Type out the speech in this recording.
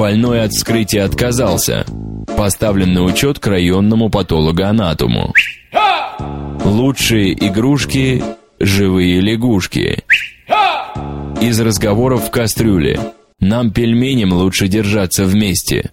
Больной от вскрытия отказался. Поставлен на учет к районному патологоанатому. Лучшие игрушки – живые лягушки. Из разговоров в кастрюле. Нам, пельменям, лучше держаться вместе.